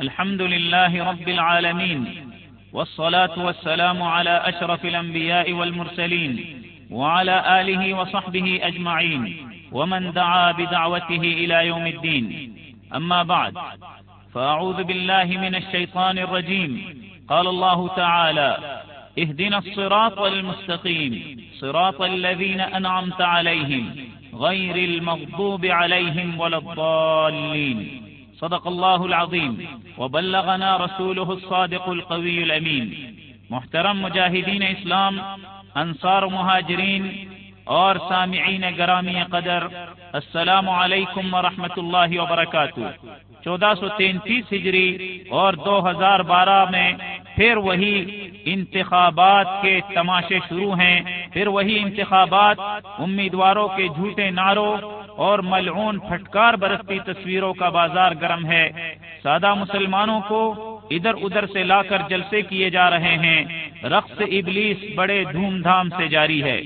الحمد لله رب العالمين والصلاة والسلام على أشرف الأنبياء والمرسلين وعلى آله وصحبه أجمعين ومن دعا بدعوته إلى يوم الدين. أما بعد فأعوذ بالله من الشيطان الرجيم. قال الله تعالى اهدنا الصراط المستقيم صراط الذين أنعمت عليهم غير المغضوب عليهم ولا الضالين. صدق الله العظيم. وبلغنا رسوله الصادق القوي الأمين. محترم مجاهدين اسلام، انصار مهاجرين اور سامعین گرامی قدر، السلام علیکم ورحمۃ اللہ وبرکاتہ. چودہ سو تینتیس ہجری اور دو ہزار بارہ میں پھر وہی انتخابات کے تماشے شروع ہیں، پھر وہی انتخابات، امیدواروں کے جھوٹے نعروں اور ملعون پھٹکار برستی تصویروں کا بازار گرم ہے۔ سادہ مسلمانوں کو ادھر ادھر سے لا کر جلسے کیے جا رہے ہیں۔ رقص ابلیس بڑے دھوم دھام سے جاری ہے۔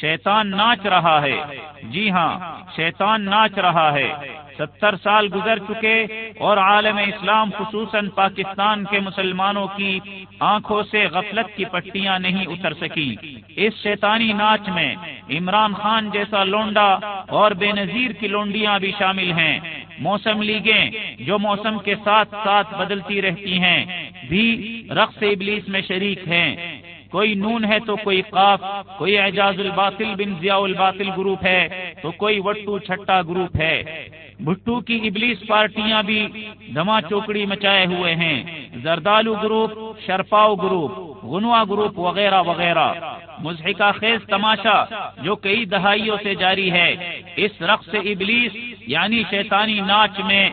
شیطان ناچ رہا ہے۔ جی ہاں شیطان ناچ رہا ہے۔ ستر سال گزر چکے اور عالم اسلام خصوصاً پاکستان کے مسلمانوں کی آنکھوں سے غفلت کی پٹیاں نہیں اتر سکی اس شیطانی ناچ میں عمران خان جیسا لونڈا اور بے نظیر کی لونڈیاں بھی شامل ہیں۔ موسم لیگیں جو موسم کے ساتھ ساتھ بدلتی رہتی ہیں، بھی رقص ابلیس میں شریک ہیں۔ کوئی نون ہے تو کوئی قاف، کوئی اعجاز الباطل بن ضیاء الباطل گروپ ہے تو کوئی وٹو چھٹا گروپ ہے۔ بھٹو کی ابلیس پارٹیاں بھی دھما چوکڑی مچائے ہوئے ہیں۔ زردالو گروپ، شرپاؤ گروپ، غنوا گروپ وغیرہ وغیرہ۔ مضحکہ خیز تماشا جو کئی دہائیوں سے جاری ہے۔ اس رقص ابلیس یعنی شیطانی ناچ میں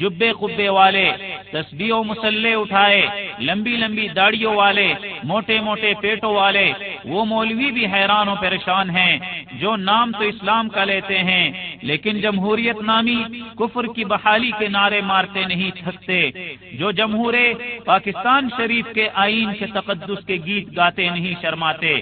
جبے قبے والے تسبیح و مسلح اٹھائے، لمبی لمبی داڑیوں والے، موٹے موٹے پیٹوں والے۔ وہ مولوی بھی حیران و پریشان ہیں۔ جو نام تو اسلام کا لیتے ہیں لیکن جمہوریت نامی کفر کی بحالی کے نعرے مارتے نہیں تھکتے۔ جو جمہور پاکستان شریف کے آئین کے تقدس کے گیت گاتے نہیں شرماتے۔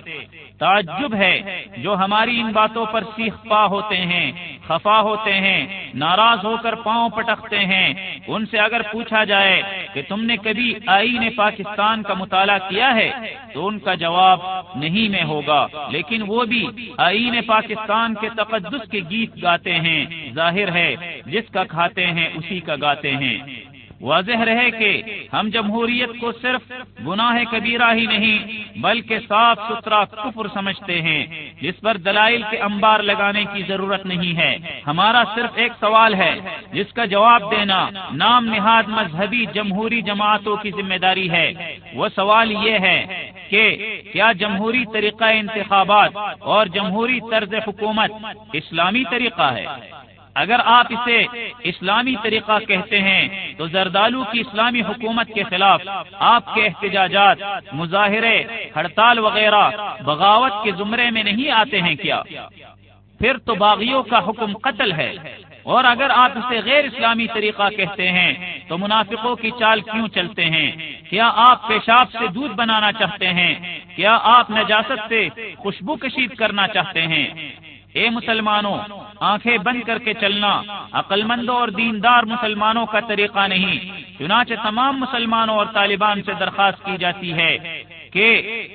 تعجب ہے جو ہماری ان باتوں پر سیخ پا ہوتے ہیں، خفا ہوتے ہیں، ناراض ہو کر پاؤں پٹکتے ہیں۔ ان سے اگر پوچھا جائے کہ تم نے کبھی آئین پاکستان کا مطالعہ کیا ہے، تو ان کا جواب نہیں میں ہوگا، لیکن وہ بھی آئین پاکستان کے تقدس کے گیت گاتے ہیں، ظاہر ہے، جس کا کھاتے ہیں، اسی کا گاتے ہیں۔ واضح رہے کہ ہم جمہوریت کو صرف گناہ کبیرہ ہی نہیں، بلکہ صاف ستھرا کفر سمجھتے ہیں، جس پر دلائل کے انبار لگانے کی ضرورت نہیں ہے۔ ہمارا صرف ایک سوال ہے، جس کا جواب دینا نام نہاد مذہبی جمہوری جماعتوں کی ذمہ داری ہے۔ وہ سوال یہ ہے کہ کیا جمہوری طریقہ انتخابات اور جمہوری طرز حکومت اسلامی طریقہ ہے؟ اگر آپ اسے اسلامی طریقہ کہتے ہیں، تو زردالو کی اسلامی حکومت کے خلاف آپ کے احتجاجات، مظاہرے، ہڑتال وغیرہ، بغاوت کے زمرے میں نہیں آتے ہیں کیا؟ پھر تو باغیوں کا حکم قتل ہے۔ اور اگر آپ اسے غیر اسلامی طریقہ کہتے ہیں، تو منافقوں کی چال کیوں چلتے ہیں؟ کیا آپ پیشاب سے دودھ بنانا چاہتے ہیں؟ کیا آپ نجاست سے خوشبو کشید کرنا چاہتے ہیں؟ اے مسلمانوں آنکھیں بند کر کے چلنا عقل مندوں اور دیندار مسلمانوں کا طریقہ نہیں، چنانچہ تمام مسلمانوں اور طالبان سے درخواست کی جاتی ہے کہ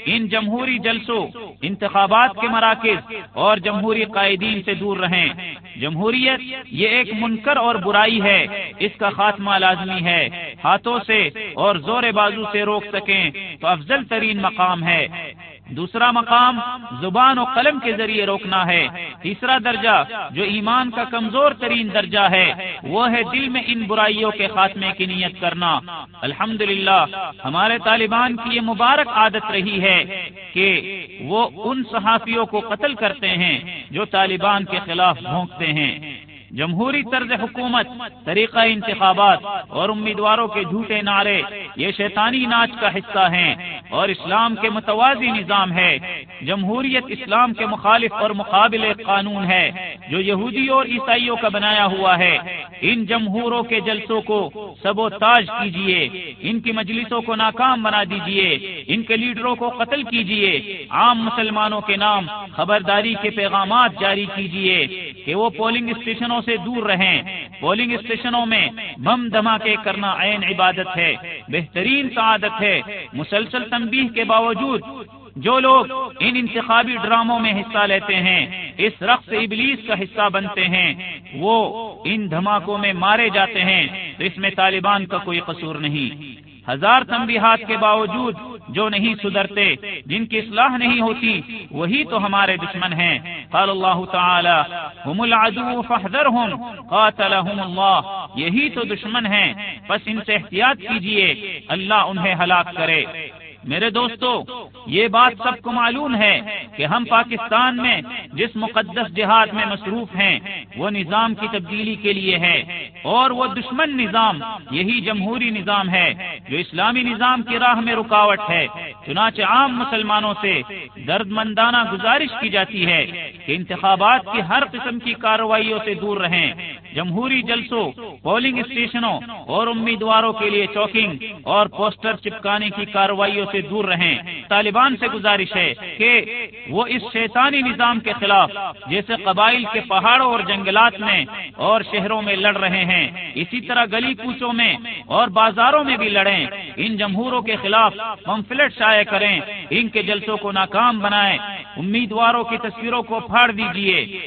ان جمہوری جلسوں، انتخابات کے مراکز اور جمہوری قائدین سے دور رہیں۔ جمہوریت یہ ایک منکر اور برائی ہے، اس کا خاتمہ لازمی ہے۔ ہاتھوں سے اور زور بازو سے روک سکیں تو افضل ترین مقام ہے۔ دوسرا مقام، زبان و قلم کے ذریعے روکنا ہے۔ تیسرا درجہ جو ایمان کا کمزور ترین درجہ ہے، وہ ہے دل میں ان برائیوں کے خاتمے کی نیت کرنا۔ الحمد ہمارے طالبان کی یہ مبارک عادت رہی ہے کہ وہ ان صحافیوں کو قتل کرتے ہیں جو طالبان کے خلاف بھونکتے ہیں۔ جمہوری طرز حکومت، طریقہ انتخابات اور امیدواروں کے جھوٹے نعرے، یہ شیطانی ناچ کا حصہ ہیں اور اسلام کے متوازی نظام ہے۔ جمہوریت اسلام کے مخالف اور مقابل قانون ہے، جو یہودی اور عیسائیوں کا بنایا ہوا ہے۔ ان جمہوروں کے جلسوں کو سب و تاج کیجیے ان کی مجلسوں کو ناکام بنا دیجیے ان کے لیڈروں کو قتل کیجیے عام مسلمانوں کے نام خبرداری کے پیغامات جاری کیجیے کہ وہ پولنگ اسٹیشنوں سے دور رہیں۔ پولنگ اسٹیشنوں میں بم دھماکے کرنا عین عبادت ہے، بہترین سعادت ہے۔ مسلسل تنبیہ کے باوجود جو لوگ ان انتخابی ڈراموں میں حصہ لیتے ہیں، اس رقص ابلیس کا حصہ بنتے ہیں، وہ ان دھماکوں میں مارے جاتے ہیں۔ تو اس میں طالبان کا کوئی قصور نہیں۔ ہزار تنبیہات کے باوجود جو نہیں سدھرتے، جن کی اصلاح نہیں ہوتی، وہی تو ہمارے دشمن ہیں۔ قال اللہ تعالی هم العدو فاحذرهم قاتلهم اللہ۔ یہی تو دشمن ہیں۔ بس ان سے احتیاط کیجیے، اللہ انہیں ہلاک کرے۔ میرے دوستو، یہ بات سب کو معلوم ہے کہ ہم پاکستان میں جس مقدس جہاد میں مصروف ہیں، وہ نظام کی تبدیلی کے لیے ہے۔ اور وہ دشمن نظام، یہی جمہوری نظام ہے، جو اسلامی نظام کی راہ میں رکاوٹ ہے۔ چنانچہ عام مسلمانوں سے درد مندانہ گزارش کی جاتی ہے کہ انتخابات کی ہر قسم کی کارروائیوں سے دور رہیں۔ جمہوری جلسوں پولنگ اسٹیشنوں اور امیدواروں کے لیے چوکنگ اور پوسٹر چپکانے کی کارروائیوں سے دور رہیں۔ طالبان سے گزارش ہے کہ وہ اس شیطانی نظام کے خلاف، جیسے قبائل کے پہاڑوں اور جنگلات میں اور شہروں میں لڑ رہے ہیں، اسی طرح گلی کوچوں میں اور بازاروں میں بھی لڑیں۔ ان جمہوروں کے خلاف پمفلٹ شائع کریں۔ ان کے جلسوں کو ناکام بنائیں۔ امیدواروں کی تصویروں کو پھاڑ دیجیے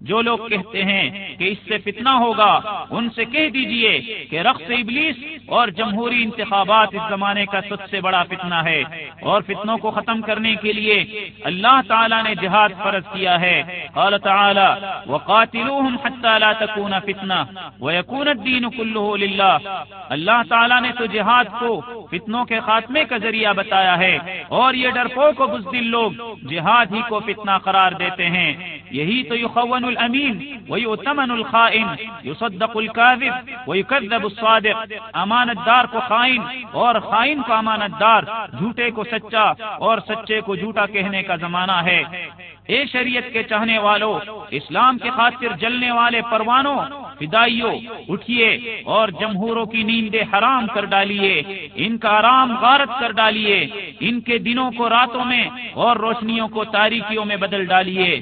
جو لوگ کہتے ہیں کہ اس سے فتنہ ہوگا ان سے کہہ دیجیے کہ رقص ابلیس اور جمہوری انتخابات اس زمانے کا سب سے بڑا فتنہ ہے اور فتنوں کو ختم کرنے کے لیے اللہ تعالیٰ نے جہاد فرض کیا ہے۔ قال تعالی وقاتلوهم حتى لا تكون فتنہ ويكون الدين كله لله اللہ تعالیٰ نے تو جہاد کو فتنوں کے خاتمے کا ذریعہ بتایا ہے۔ اور یہ ڈرپوک و بزدل لوگ جہاد ہی کو فتنہ قرار دیتے ہیں یہی تو یخون الامین ویؤتمن الخائن، یصدق الكاذب ویکذب الصادق، امانت دار کو خائن، اور خائن کو امانت دار، جھوٹے کو سچا، اور سچے کو جھوٹا کہنے کا زمانہ ہے۔ اے شریعت کے چاہنے والوں اسلام کے خاطر جلنے والے پروانوں فدائیوں اٹھیے اور جمہوروں کی نیندیں حرام کر ڈالیے، ان کا آرام غارت کر ڈالیے، ان کے دنوں کو راتوں میں اور روشنیوں کو تاریکیوں میں بدل ڈالیے۔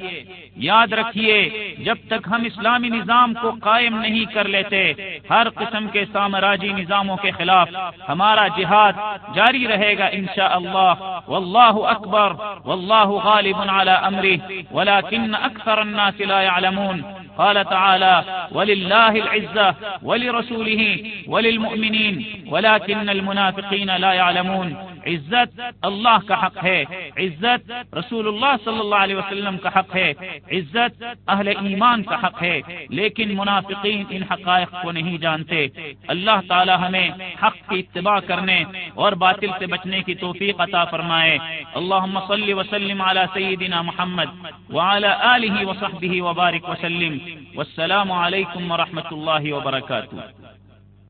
یاد رکھیے، جب تک ہم اسلامی نظام کو قائم نہیں کر لیتے، ہر قسم کے سامراجی نظاموں کے خلاف ہمارا جہاد جاری رہے گا انشاءاللہ۔ واللہ اکبر، واللہ غالب على امره ولكن اکثر الناس لا يعلمون قال تعالى ولله العزة ولرسوله وللمؤمنين ولكن المنافقين لا يعلمون عزت اللہ کا حق ہے. عزت رسول اللہ صلی اللہ علیہ وسلم کا حق ہے. عزت اہل ایمان کا حق ہے. لیکن منافقین ان حقائق کو نہیں جانتے. اللہ تعالی ہمیں حق کی اتباع کرنے اور باطل سے بچنے کی توفیق عطا فرمائے. اللهم صل وسلم على سيدنا محمد وعلى آله وصحبه وبارك وسلم. والسلام علیکم ورحمۃ اللہ وبرکاتہ.